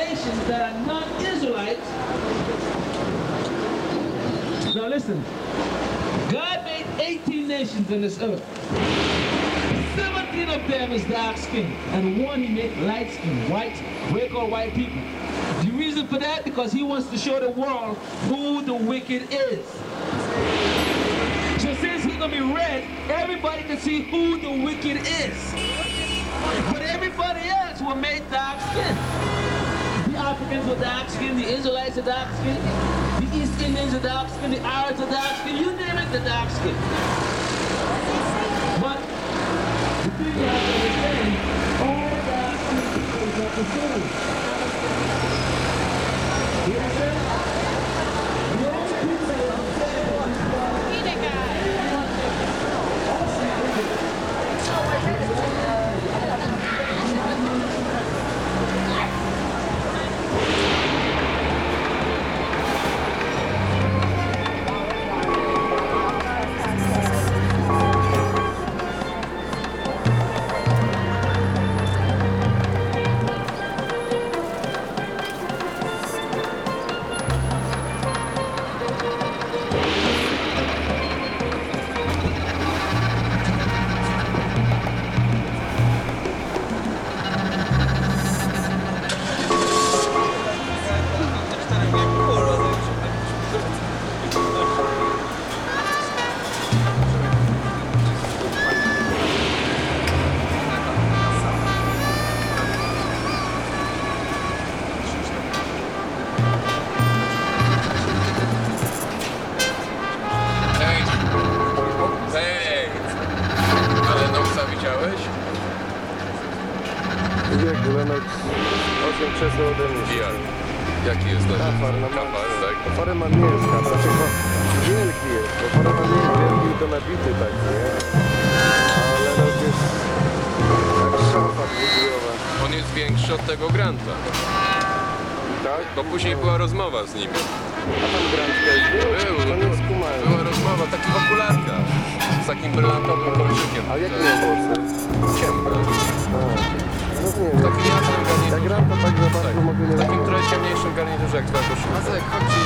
nations that are non-Israelites. Now listen, God made 18 nations in this earth. 17 of them is dark skin, and one he made light skin, white, we're called white people. The reason for that, because he wants to show the world who the wicked is. So since he's gonna be red, everybody can see who the wicked is. But everybody else were made dark skin. Africans were dark skin, the Israelites are dark the East Indians are dark the Arabs are dark you name it, the dark skin. But the thing you have to understand, all dark people are the same. Lenek 8 krzeseł ode mnie. VR. Jaki jest na Kafar, no Kafar, tak? Foreman nie jest kafar, tylko wielki jest, bo Foreman nie jest wielki to nabity tak, nie? A Lenek jest jak szafa dwudziejowa. On jest większy od tego Granta. Tak? Bo później była rozmowa z nim. A tam Grant też był? Był, To nie skumałem. była rozmowa, taki w okularkach. Z takim brylantowym kolczykiem. A jakie miał włosy? Ciemne. A, w takim, ja gram to tak, tak. za bardzo mogę W takim trochę ciemniejszym garniturze jak twoja koszulka. Mazek, chodź.